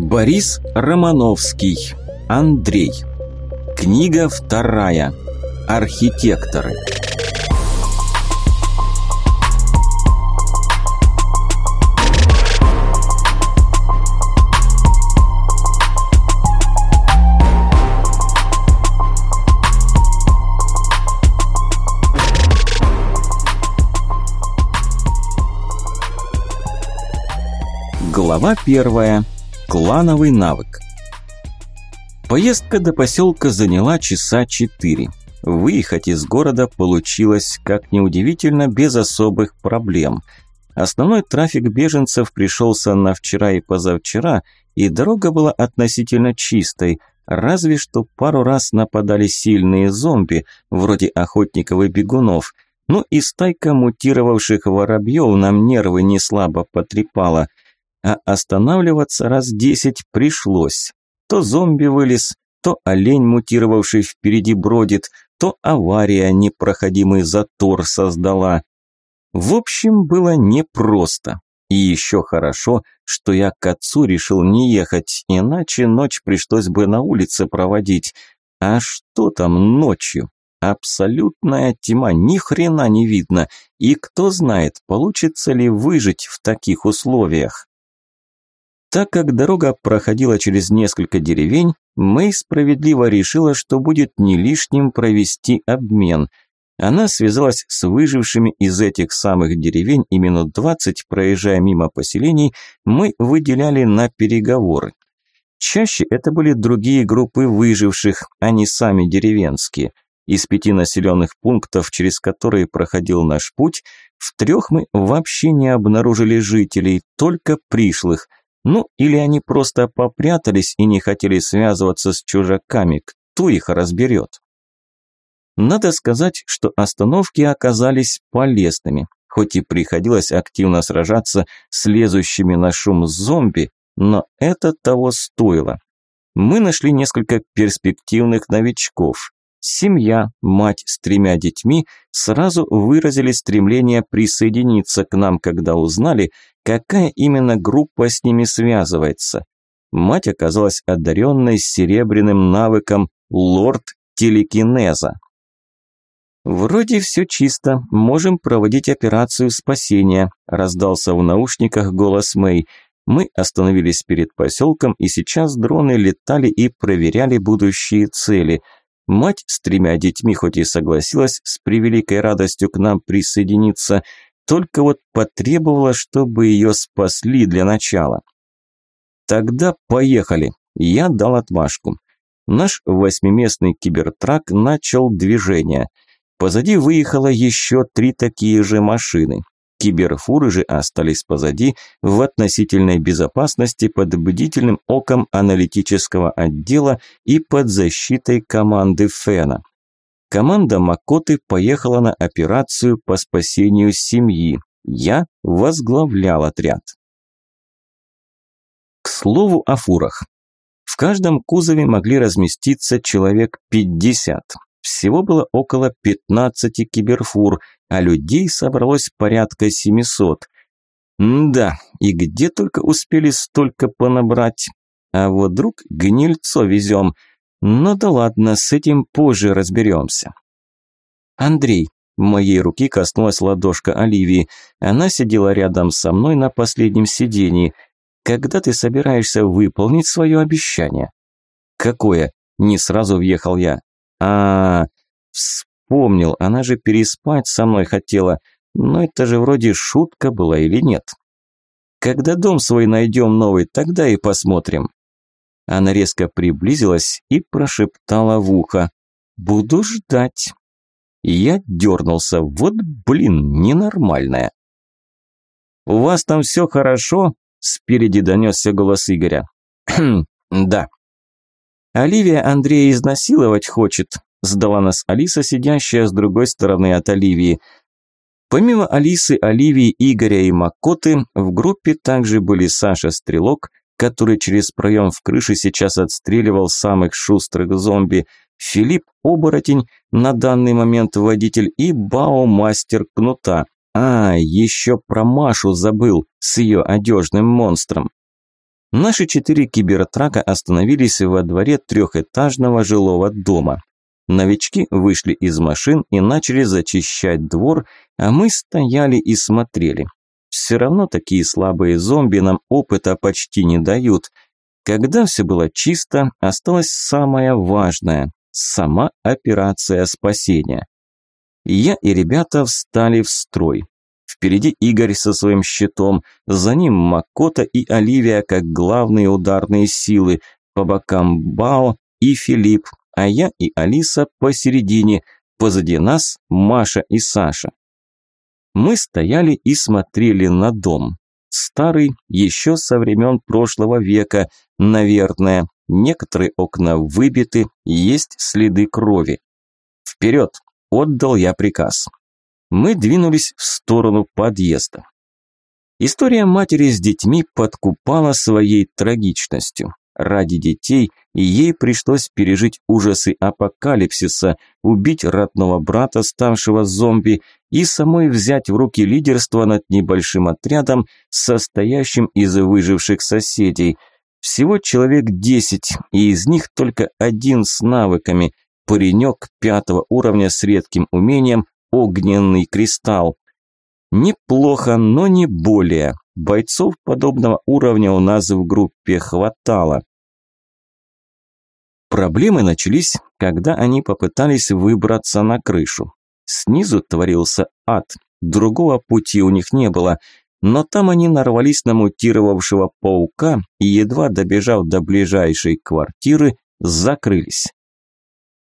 Борис Романовский. Андрей. Книга вторая. Архитекторы. Глава первая. Клановый навык. Поездка до поселка заняла часа четыре. Выехать из города получилось, как неудивительно, без особых проблем. Основной трафик беженцев пришелся на вчера и позавчера, и дорога была относительно чистой, разве что пару раз нападали сильные зомби, вроде охотников и бегунов, ну и стайка мутировавших воробьев нам нервы не слабо потрепала – а останавливаться раз десять пришлось. То зомби вылез, то олень, мутировавший впереди, бродит, то авария непроходимый затор создала. В общем, было непросто. И еще хорошо, что я к отцу решил не ехать, иначе ночь пришлось бы на улице проводить. А что там ночью? Абсолютная тьма, ни хрена не видно. И кто знает, получится ли выжить в таких условиях. Так как дорога проходила через несколько деревень, Мэй справедливо решила, что будет не лишним провести обмен. Она связалась с выжившими из этих самых деревень и минут двадцать, проезжая мимо поселений, мы выделяли на переговоры. Чаще это были другие группы выживших, а не сами деревенские. Из пяти населенных пунктов, через которые проходил наш путь, в трех мы вообще не обнаружили жителей, только пришлых – ну, или они просто попрятались и не хотели связываться с чужаками, кто их разберет. Надо сказать, что остановки оказались полезными, хоть и приходилось активно сражаться с лезущими на шум зомби, но это того стоило. Мы нашли несколько перспективных новичков. Семья, мать с тремя детьми сразу выразили стремление присоединиться к нам, когда узнали, какая именно группа с ними связывается. Мать оказалась одаренной серебряным навыком лорд телекинеза. «Вроде все чисто, можем проводить операцию спасения», – раздался в наушниках голос Мэй. Мы остановились перед поселком, и сейчас дроны летали и проверяли будущие цели – Мать с тремя детьми хоть и согласилась с превеликой радостью к нам присоединиться, только вот потребовала, чтобы ее спасли для начала. Тогда поехали. Я дал отмашку. Наш восьмиместный кибертрак начал движение. Позади выехало еще три такие же машины. Киберфуры же остались позади в относительной безопасности под бдительным оком аналитического отдела и под защитой команды Фена. Команда Макоты поехала на операцию по спасению семьи. Я возглавлял отряд. К слову о фурах. В каждом кузове могли разместиться человек 50. Всего было около 15 киберфур, а людей собралось порядка 700. М да, и где только успели столько понабрать. А вот друг гнильцо везем. Ну да ладно, с этим позже разберемся. Андрей, моей руки коснулась ладошка Оливии. Она сидела рядом со мной на последнем сидении. Когда ты собираешься выполнить свое обещание? Какое? Не сразу въехал я. А, вспомнил, она же переспать со мной хотела. Но это же вроде шутка была или нет? Когда дом свой найдем новый, тогда и посмотрим. Она резко приблизилась и прошептала в ухо. «Буду ждать». Я дернулся. Вот, блин, ненормальная. «У вас там все хорошо?» Спереди донесся голос Игоря. «Да». Оливия Андрея изнасиловать хочет, сдала нас Алиса, сидящая с другой стороны от Оливии. Помимо Алисы, Оливии, Игоря и Макоты, в группе также были Саша Стрелок, который через проем в крыше сейчас отстреливал самых шустрых зомби, Филипп Оборотень, на данный момент водитель, и Бао Мастер Кнута. А, еще про Машу забыл с ее одежным монстром. Наши четыре кибертрака остановились во дворе трехэтажного жилого дома. Новички вышли из машин и начали зачищать двор, а мы стояли и смотрели. Все равно такие слабые зомби нам опыта почти не дают. Когда все было чисто, осталось самое важное – сама операция спасения. Я и ребята встали в строй. Впереди Игорь со своим щитом, за ним Макота и Оливия как главные ударные силы, по бокам Бао и Филипп, а я и Алиса посередине, позади нас Маша и Саша. Мы стояли и смотрели на дом. Старый, еще со времен прошлого века, наверное. Некоторые окна выбиты, есть следы крови. «Вперед!» – отдал я приказ. Мы двинулись в сторону подъезда. История матери с детьми подкупала своей трагичностью. Ради детей ей пришлось пережить ужасы апокалипсиса, убить родного брата, ставшего зомби, и самой взять в руки лидерство над небольшим отрядом, состоящим из выживших соседей. Всего человек десять, и из них только один с навыками – паренек пятого уровня с редким умением «Огненный кристалл». Неплохо, но не более. Бойцов подобного уровня у нас в группе хватало. Проблемы начались, когда они попытались выбраться на крышу. Снизу творился ад, другого пути у них не было, но там они нарвались на мутировавшего паука и, едва добежав до ближайшей квартиры, закрылись.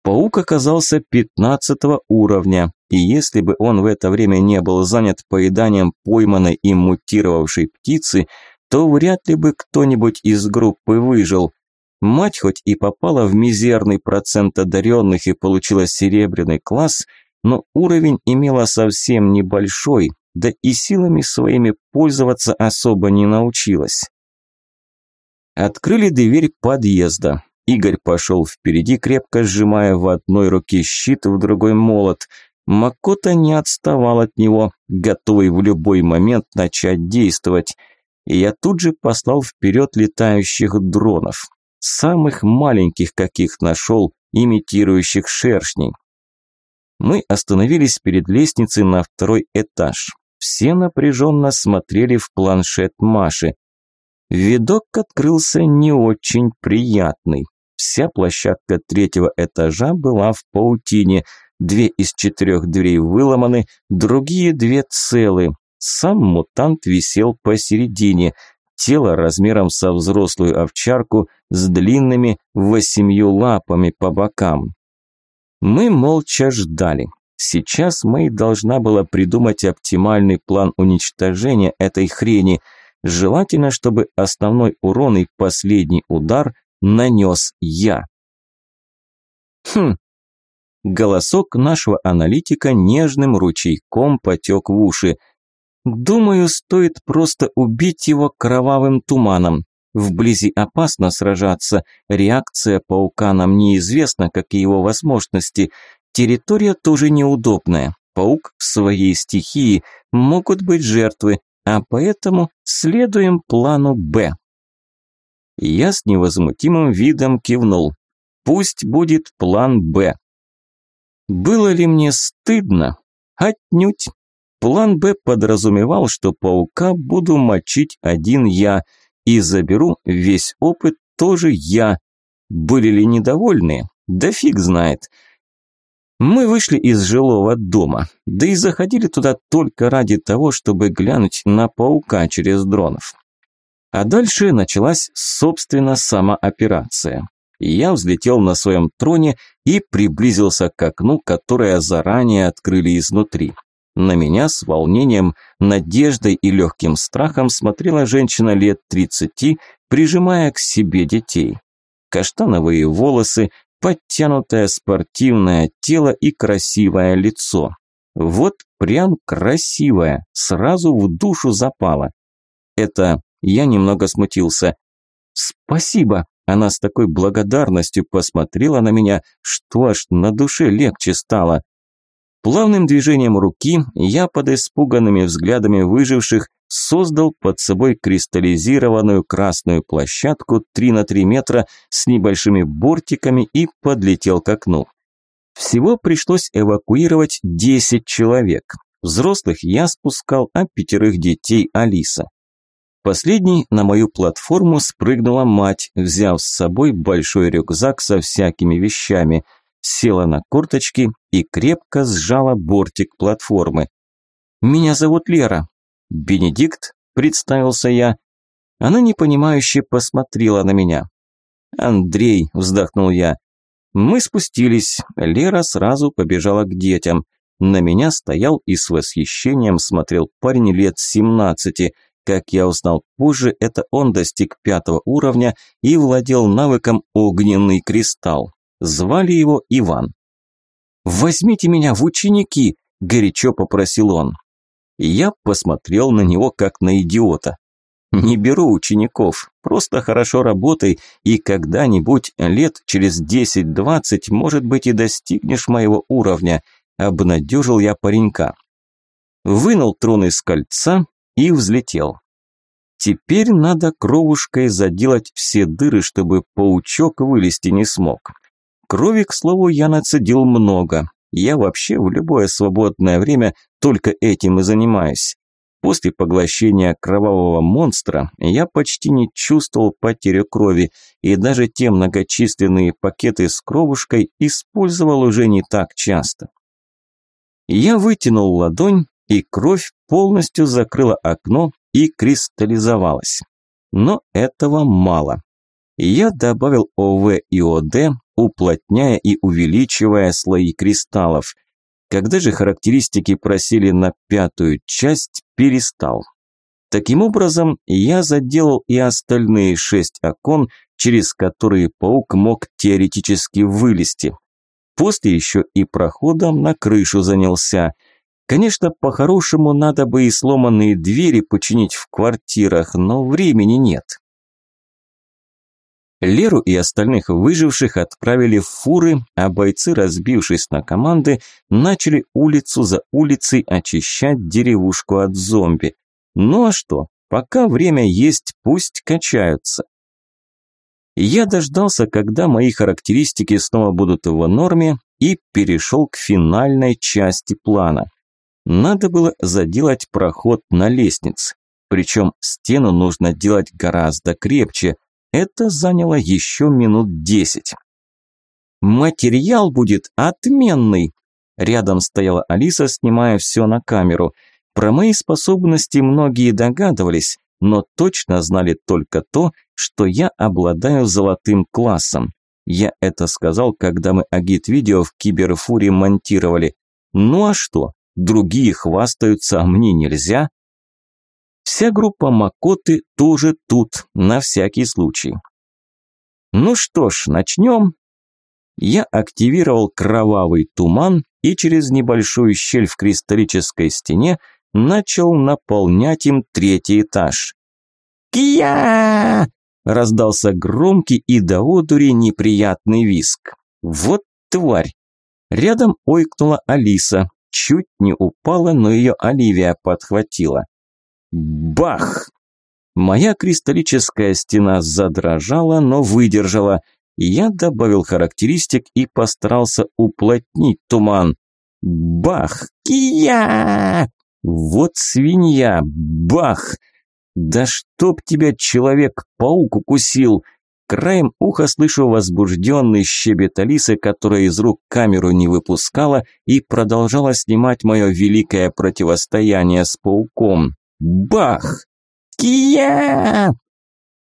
Паук оказался пятнадцатого уровня, и если бы он в это время не был занят поеданием пойманной и мутировавшей птицы, то вряд ли бы кто-нибудь из группы выжил. Мать хоть и попала в мизерный процент одаренных и получила серебряный класс, но уровень имела совсем небольшой, да и силами своими пользоваться особо не научилась. Открыли дверь подъезда. Игорь пошел впереди, крепко сжимая в одной руке щит, в другой молот. Макота не отставал от него, готовый в любой момент начать действовать. И я тут же послал вперед летающих дронов самых маленьких, каких нашел, имитирующих шершней. Мы остановились перед лестницей на второй этаж. Все напряженно смотрели в планшет Маши. Видок открылся не очень приятный. Вся площадка третьего этажа была в паутине. Две из четырех дверей выломаны, другие две целы. Сам мутант висел посередине – тело размером со взрослую овчарку с длинными восемью лапами по бокам. Мы молча ждали. Сейчас Мэй должна была придумать оптимальный план уничтожения этой хрени. Желательно, чтобы основной урон и последний удар нанес я. Хм. Голосок нашего аналитика нежным ручейком потек в уши. Думаю, стоит просто убить его кровавым туманом. Вблизи опасно сражаться, реакция паука нам неизвестна, как и его возможности. Территория тоже неудобная. Паук в своей стихии могут быть жертвы, а поэтому следуем плану «Б». Я с невозмутимым видом кивнул. Пусть будет план «Б». Было ли мне стыдно? Отнюдь. План «Б» подразумевал, что паука буду мочить один я, и заберу весь опыт тоже я. Были ли недовольны? Да фиг знает. Мы вышли из жилого дома, да и заходили туда только ради того, чтобы глянуть на паука через дронов. А дальше началась, собственно, сама операция. Я взлетел на своем троне и приблизился к окну, которое заранее открыли изнутри. На меня с волнением, надеждой и легким страхом смотрела женщина лет тридцати, прижимая к себе детей. Каштановые волосы, подтянутое спортивное тело и красивое лицо. Вот прям красивое, сразу в душу запало. Это я немного смутился. «Спасибо!» Она с такой благодарностью посмотрела на меня, что аж на душе легче стало. Плавным движением руки я под испуганными взглядами выживших создал под собой кристаллизированную красную площадку 3 на 3 метра с небольшими бортиками и подлетел к окну. Всего пришлось эвакуировать 10 человек. Взрослых я спускал, а пятерых детей Алиса. Последней на мою платформу спрыгнула мать, взяв с собой большой рюкзак со всякими вещами, села на корточки и крепко сжала бортик платформы. «Меня зовут Лера». «Бенедикт?» – представился я. Она непонимающе посмотрела на меня. «Андрей», – вздохнул я. Мы спустились, Лера сразу побежала к детям. На меня стоял и с восхищением смотрел парень лет семнадцати – как я узнал позже, это он достиг пятого уровня и владел навыком «Огненный кристалл». Звали его Иван. «Возьмите меня в ученики!» – горячо попросил он. Я посмотрел на него как на идиота. «Не беру учеников, просто хорошо работай, и когда-нибудь, лет через 10-20, может быть, и достигнешь моего уровня», – обнадежил я паренька. Вынул трон из кольца и взлетел. Теперь надо кровушкой заделать все дыры, чтобы паучок вылезти не смог. Крови, к слову, я нацедил много. Я вообще в любое свободное время только этим и занимаюсь. После поглощения кровавого монстра я почти не чувствовал потерю крови, и даже те многочисленные пакеты с кровушкой использовал уже не так часто. Я вытянул ладонь, и кровь полностью закрыла окно и кристаллизовалась. Но этого мало. Я добавил ОВ и ОД, уплотняя и увеличивая слои кристаллов. Когда же характеристики просили на пятую часть, перестал. Таким образом, я заделал и остальные шесть окон, через которые паук мог теоретически вылезти. После еще и проходом на крышу занялся – Конечно, по-хорошему надо бы и сломанные двери починить в квартирах, но времени нет. Леру и остальных выживших отправили в фуры, а бойцы, разбившись на команды, начали улицу за улицей очищать деревушку от зомби. Ну а что, пока время есть, пусть качаются. Я дождался, когда мои характеристики снова будут в норме, и перешел к финальной части плана. Надо было заделать проход на лестнице. Причем стену нужно делать гораздо крепче. Это заняло еще минут десять. «Материал будет отменный!» Рядом стояла Алиса, снимая все на камеру. Про мои способности многие догадывались, но точно знали только то, что я обладаю золотым классом. Я это сказал, когда мы агит-видео в киберфуре монтировали. Ну а что? Другие хвастаются, а мне нельзя. Вся группа Макоты тоже тут, на всякий случай. Ну что ж, начнем. Я активировал кровавый туман и через небольшую щель в кристаллической стене начал наполнять им третий этаж. «Кия!» – раздался громкий и до одури неприятный виск. «Вот тварь!» Рядом ойкнула Алиса, чуть не упала, но ее Оливия подхватила. Бах! Моя кристаллическая стена задрожала, но выдержала. Я добавил характеристик и постарался уплотнить туман. Бах! Кия! Вот свинья! Бах! Да чтоб тебя человек-паук укусил! Краем уха слышу возбужденный щебет Алисы, которая из рук камеру не выпускала и продолжала снимать мое великое противостояние с пауком. Бах! Кия!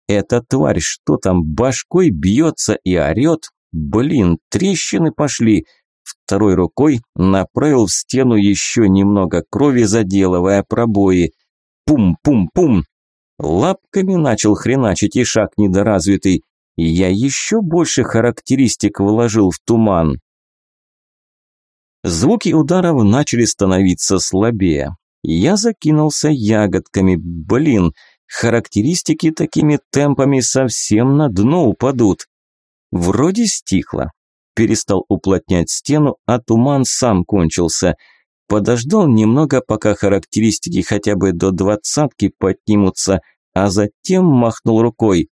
Эта тварь что там, башкой бьется и орет? Блин, трещины пошли. Второй рукой направил в стену еще немного крови, заделывая пробои. Пум-пум-пум. Лапками начал хреначить и шаг недоразвитый я еще больше характеристик вложил в туман. Звуки ударов начали становиться слабее. Я закинулся ягодками. Блин, характеристики такими темпами совсем на дно упадут. Вроде стихло. Перестал уплотнять стену, а туман сам кончился. подождал немного, пока характеристики хотя бы до двадцатки поднимутся, а затем махнул рукой.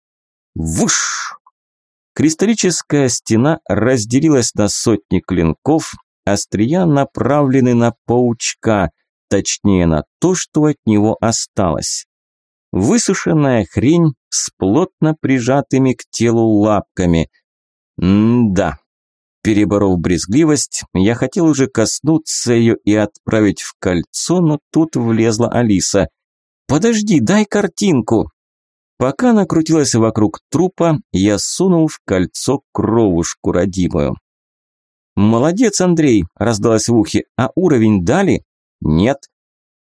Вуш! Кристаллическая стена разделилась на сотни клинков, острия направлены на паучка, точнее на то, что от него осталось. Высушенная хрень с плотно прижатыми к телу лапками. М-да. Переборов брезгливость, я хотел уже коснуться ее и отправить в кольцо, но тут влезла Алиса. «Подожди, дай картинку!» Пока она крутилась вокруг трупа, я сунул в кольцо кровушку родимую. «Молодец, Андрей!» – раздалось в ухе. «А уровень дали?» «Нет».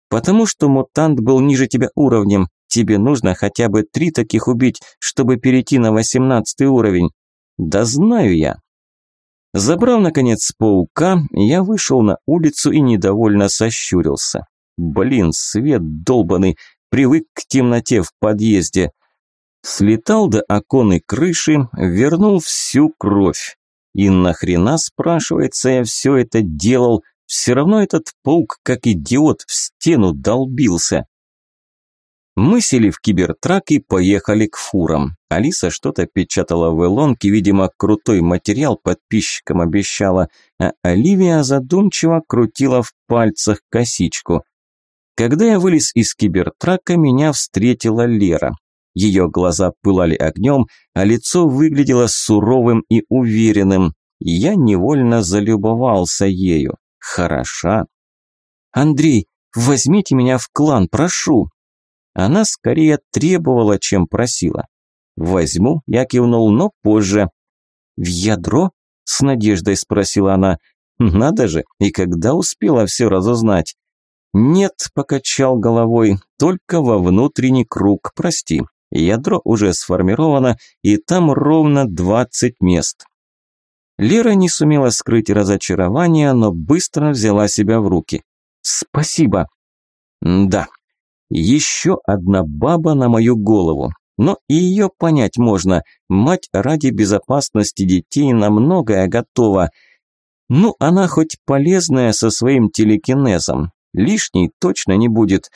«Потому что мутант был ниже тебя уровнем. Тебе нужно хотя бы три таких убить, чтобы перейти на восемнадцатый уровень». «Да знаю я». Забрав, наконец, паука, я вышел на улицу и недовольно сощурился. Блин, свет долбанный, привык к темноте в подъезде. Слетал до оконной крыши, вернул всю кровь. И нахрена, спрашивается, я все это делал? Все равно этот паук, как идиот, в стену долбился. Мы сели в кибертрак и поехали к фурам. Алиса что-то печатала в элонке, видимо, крутой материал подписчикам обещала, а Оливия задумчиво крутила в пальцах косичку. Когда я вылез из кибертрака, меня встретила Лера. Ее глаза пылали огнем, а лицо выглядело суровым и уверенным. Я невольно залюбовался ею. Хороша. «Андрей, возьмите меня в клан, прошу!» Она скорее требовала, чем просила. «Возьму», я кивнул, но позже. «В ядро?» – с надеждой спросила она. «Надо же, и когда успела все разузнать?» «Нет», – покачал головой, – «только во внутренний круг, прости». Ядро уже сформировано, и там ровно 20 мест. Лера не сумела скрыть разочарование, но быстро взяла себя в руки. «Спасибо». «Да, еще одна баба на мою голову. Но и ее понять можно. Мать ради безопасности детей на многое готова. Ну, она хоть полезная со своим телекинезом. Лишней точно не будет.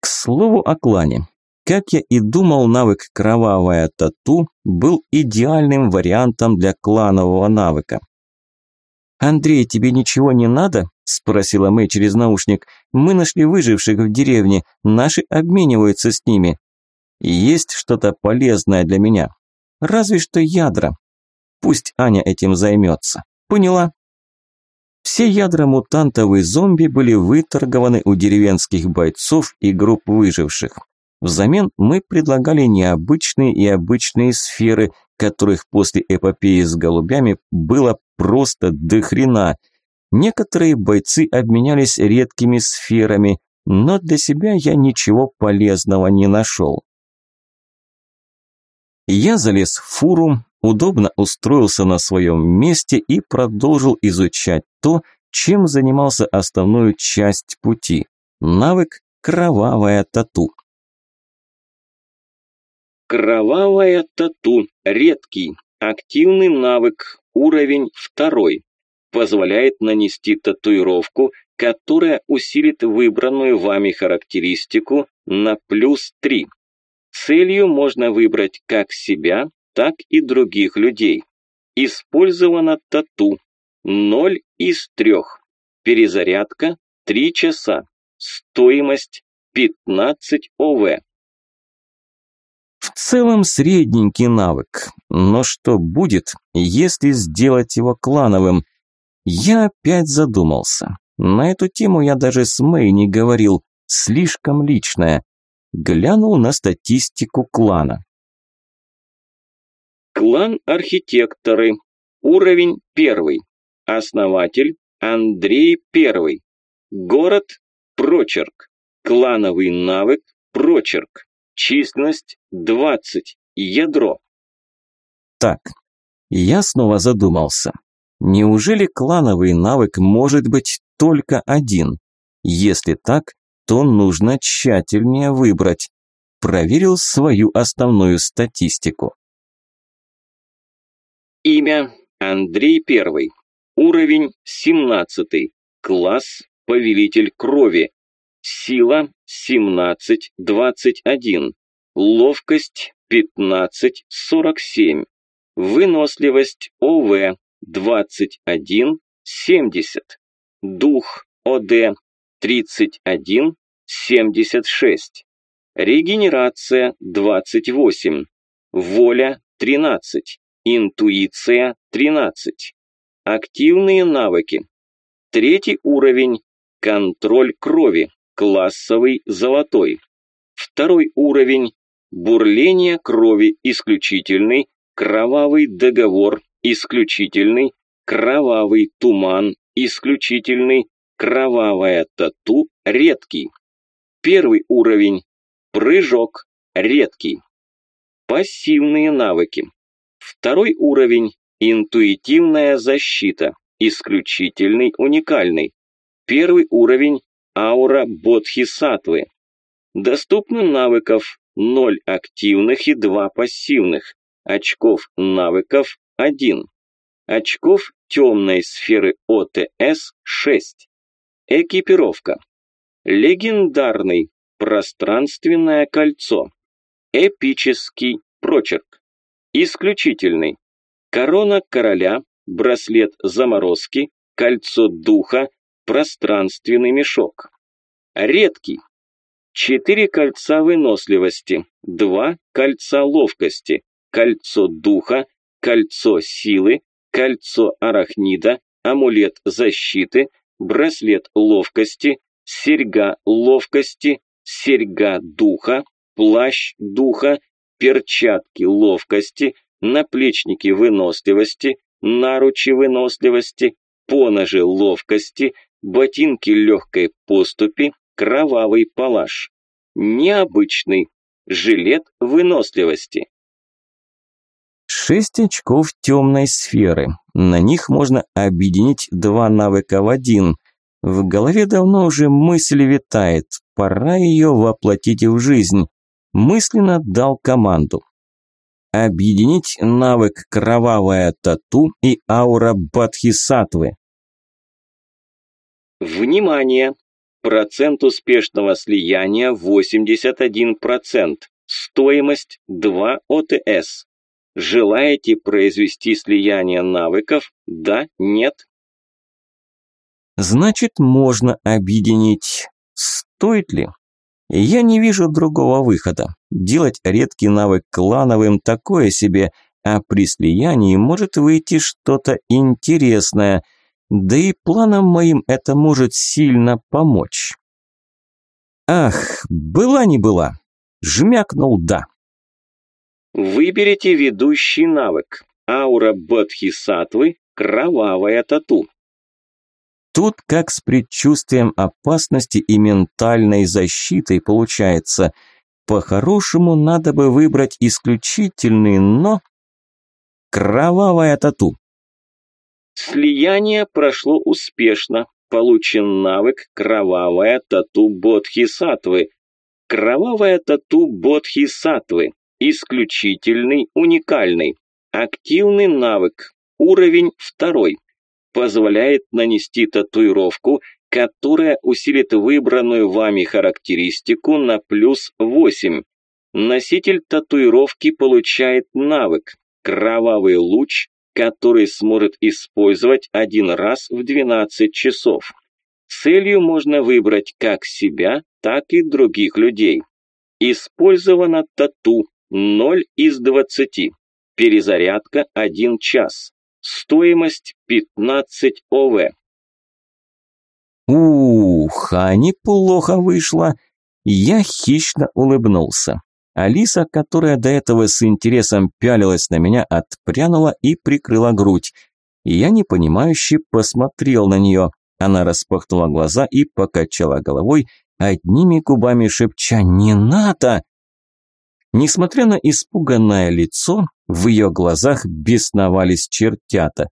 К слову о клане. Как я и думал, навык «Кровавая тату» был идеальным вариантом для кланового навыка. «Андрей, тебе ничего не надо?» – спросила Мэй через наушник. «Мы нашли выживших в деревне, наши обмениваются с ними. Есть что-то полезное для меня? Разве что ядра. Пусть Аня этим займется. Поняла?» Все ядра мутантов и зомби были выторгованы у деревенских бойцов и групп выживших. Взамен мы предлагали необычные и обычные сферы, которых после эпопеи с голубями было просто дохрена. Некоторые бойцы обменялись редкими сферами, но для себя я ничего полезного не нашел. Я залез в фуру, удобно устроился на своем месте и продолжил изучать то, чем занимался основную часть пути. Навык «Кровавая тату». Кровавая тату. Редкий. Активный навык. Уровень второй. Позволяет нанести татуировку, которая усилит выбранную вами характеристику на плюс 3. Целью можно выбрать как себя, так и других людей. Использовано тату. 0 из 3. Перезарядка 3 часа. Стоимость 15 ОВ. В целом средненький навык, но что будет, если сделать его клановым? Я опять задумался. На эту тему я даже с Мэй не говорил, слишком личная. Глянул на статистику клана. Клан архитекторы. Уровень первый. Основатель Андрей Первый. Город Прочерк. Клановый навык Прочерк. Численность 20. Ядро. Так, я снова задумался. Неужели клановый навык может быть только один? Если так, то нужно тщательнее выбрать. Проверил свою основную статистику. Имя Андрей Первый. Уровень 17. Класс повелитель крови. Сила 17-21. Ловкость 15-47. Выносливость ОВ 21-70. Дух ОД 31-76. Регенерация 28. Воля 13. Интуиция 13. Активные навыки. Третий уровень. Контроль крови. Классовый золотой. Второй уровень. Бурление крови исключительный. Кровавый договор исключительный. Кровавый туман исключительный. Кровавая тату редкий. Первый уровень. Прыжок редкий. Пассивные навыки. Второй уровень – интуитивная защита, исключительный, уникальный. Первый уровень – аура бодхисаттвы. Доступно навыков 0 активных и 2 пассивных. Очков навыков 1. Очков темной сферы ОТС 6. Экипировка. Легендарный. Пространственное кольцо. Эпический прочерк. Исключительный. Корона короля, браслет заморозки, кольцо духа, пространственный мешок. Редкий. Четыре кольца выносливости, два кольца ловкости, кольцо духа, кольцо силы, кольцо арахнида, амулет защиты, браслет ловкости, серьга ловкости, серьга духа, плащ духа, перчатки ловкости, наплечники выносливости, наручи выносливости, поножи ловкости, ботинки легкой поступи, кровавый палаш. Необычный. Жилет выносливости. Шесть очков темной сферы. На них можно объединить два навыка в один. В голове давно уже мысль витает. Пора ее воплотить в жизнь мысленно дал команду. Объединить навык «Кровавая тату» и аура Бадхисатвы. Внимание! Процент успешного слияния 81%. Стоимость 2 ОТС. Желаете произвести слияние навыков? Да? Нет? Значит, можно объединить. Стоит ли? Я не вижу другого выхода. Делать редкий навык клановым такое себе, а при слиянии может выйти что-то интересное. Да и планам моим это может сильно помочь. Ах, была не была. Жмякнул «да». Выберите ведущий навык. Аура Бодхисаттвы – кровавая тату. Тут как с предчувствием опасности и ментальной защитой получается. По-хорошему надо бы выбрать исключительный, но... Кровавая тату. Слияние прошло успешно. Получен навык «Кровавая тату Бодхисаттвы». Кровавая тату Бодхисаттвы. Исключительный, уникальный. Активный навык. Уровень второй позволяет нанести татуировку, которая усилит выбранную вами характеристику на плюс 8. Носитель татуировки получает навык «Кровавый луч», который сможет использовать один раз в 12 часов. Целью можно выбрать как себя, так и других людей. Использовано тату 0 из 20. Перезарядка 1 час. Стоимость 15 ОВ. Ух, а неплохо вышло. Я хищно улыбнулся. Алиса, которая до этого с интересом пялилась на меня, отпрянула и прикрыла грудь. Я непонимающе посмотрел на нее. Она распахнула глаза и покачала головой, одними губами шепча «Не надо!». Несмотря на испуганное лицо, в ее глазах бесновались чертята.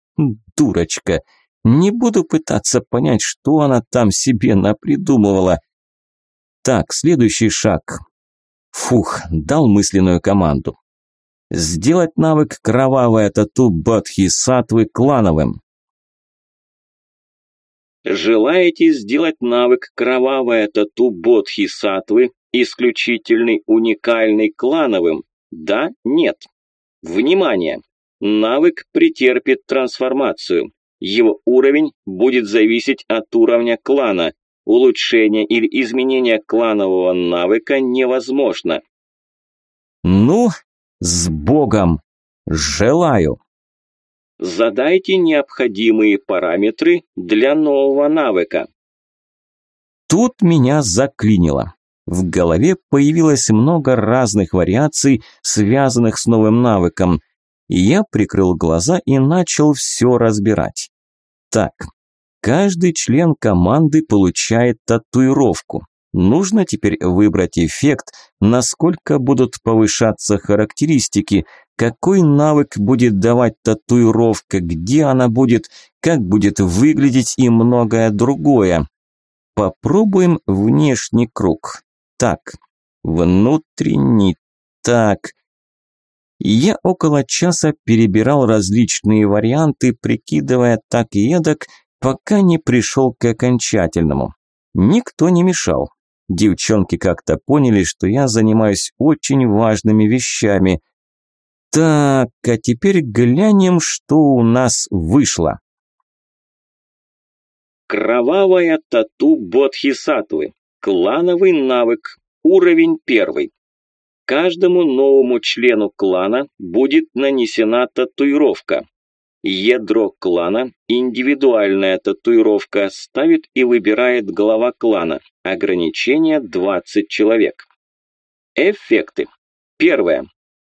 Дурочка. Не буду пытаться понять, что она там себе напридумывала. Так, следующий шаг. Фух, дал мысленную команду. Сделать навык «Кровавая тату Бодхисаттвы» клановым. Желаете сделать навык «Кровавая тату Бодхисаттвы» исключительный, уникальный, клановым? Да, нет. Внимание! Навык претерпит трансформацию. Его уровень будет зависеть от уровня клана. Улучшение или изменение кланового навыка невозможно. Ну, с Богом! Желаю! Задайте необходимые параметры для нового навыка. Тут меня заклинило. В голове появилось много разных вариаций, связанных с новым навыком. Я прикрыл глаза и начал все разбирать. Так, каждый член команды получает татуировку. Нужно теперь выбрать эффект, насколько будут повышаться характеристики, какой навык будет давать татуировка, где она будет, как будет выглядеть и многое другое. Попробуем внешний круг. Так, внутренний, так. Я около часа перебирал различные варианты, прикидывая так и эдак, пока не пришел к окончательному. Никто не мешал. Девчонки как-то поняли, что я занимаюсь очень важными вещами. Так, а теперь глянем, что у нас вышло. Кровавая тату Бодхисаттвы. Клановый навык. Уровень первый. Каждому новому члену клана будет нанесена татуировка. Ядро клана, индивидуальная татуировка, ставит и выбирает глава клана. Ограничение 20 человек. Эффекты. Первое.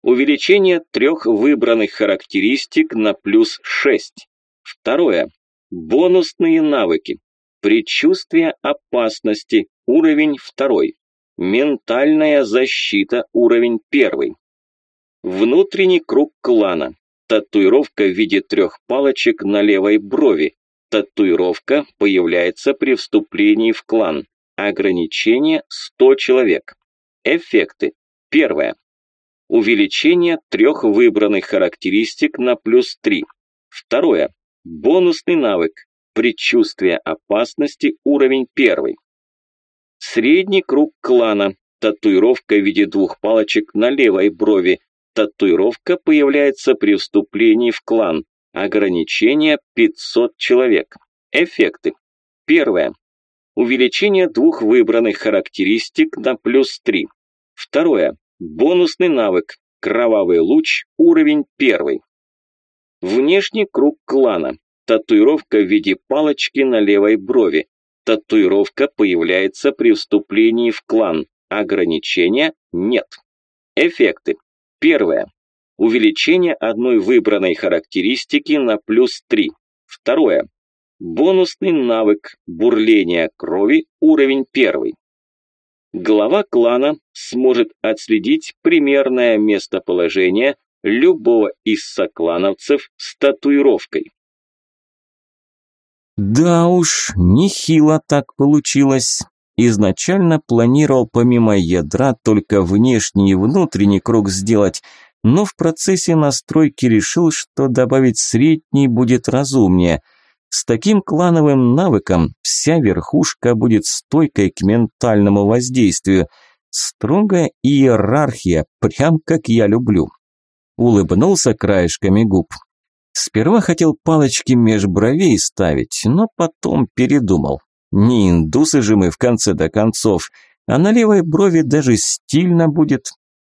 Увеличение трех выбранных характеристик на плюс 6. Второе. Бонусные навыки. Предчувствие опасности. Уровень второй. Ментальная защита. Уровень первый. Внутренний круг клана. Татуировка в виде трех палочек на левой брови. Татуировка появляется при вступлении в клан. Ограничение 100 человек. Эффекты. Первое. Увеличение трех выбранных характеристик на плюс 3. Второе. Бонусный навык. Предчувствие опасности. Уровень 1. Средний круг клана. Татуировка в виде двух палочек на левой брови. Татуировка появляется при вступлении в клан. Ограничение 500 человек. Эффекты. Первое. Увеличение двух выбранных характеристик на плюс 3. Второе. Бонусный навык. Кровавый луч. Уровень 1. Внешний круг клана. Татуировка в виде палочки на левой брови. Татуировка появляется при вступлении в клан. Ограничения нет. Эффекты. Первое. Увеличение одной выбранной характеристики на плюс 3. Второе. Бонусный навык бурления крови, уровень 1. Глава клана сможет отследить примерное местоположение любого из соклановцев с татуировкой. Да уж, нехило так получилось. Изначально планировал помимо ядра только внешний и внутренний круг сделать, но в процессе настройки решил, что добавить средний будет разумнее. С таким клановым навыком вся верхушка будет стойкой к ментальному воздействию. Строгая иерархия, прям как я люблю. Улыбнулся краешками губ. Сперва хотел палочки меж бровей ставить, но потом передумал. Не индусы же мы в конце до концов, а на левой брови даже стильно будет.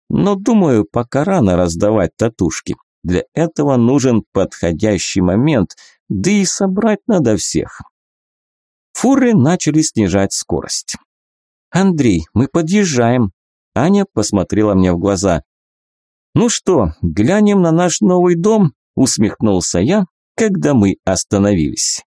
Но думаю, пока рано раздавать татушки. Для этого нужен подходящий момент, да и собрать надо всех. Фуры начали снижать скорость. «Андрей, мы подъезжаем». Аня посмотрела мне в глаза. «Ну что, глянем на наш новый дом?» – усмехнулся я, когда мы остановились.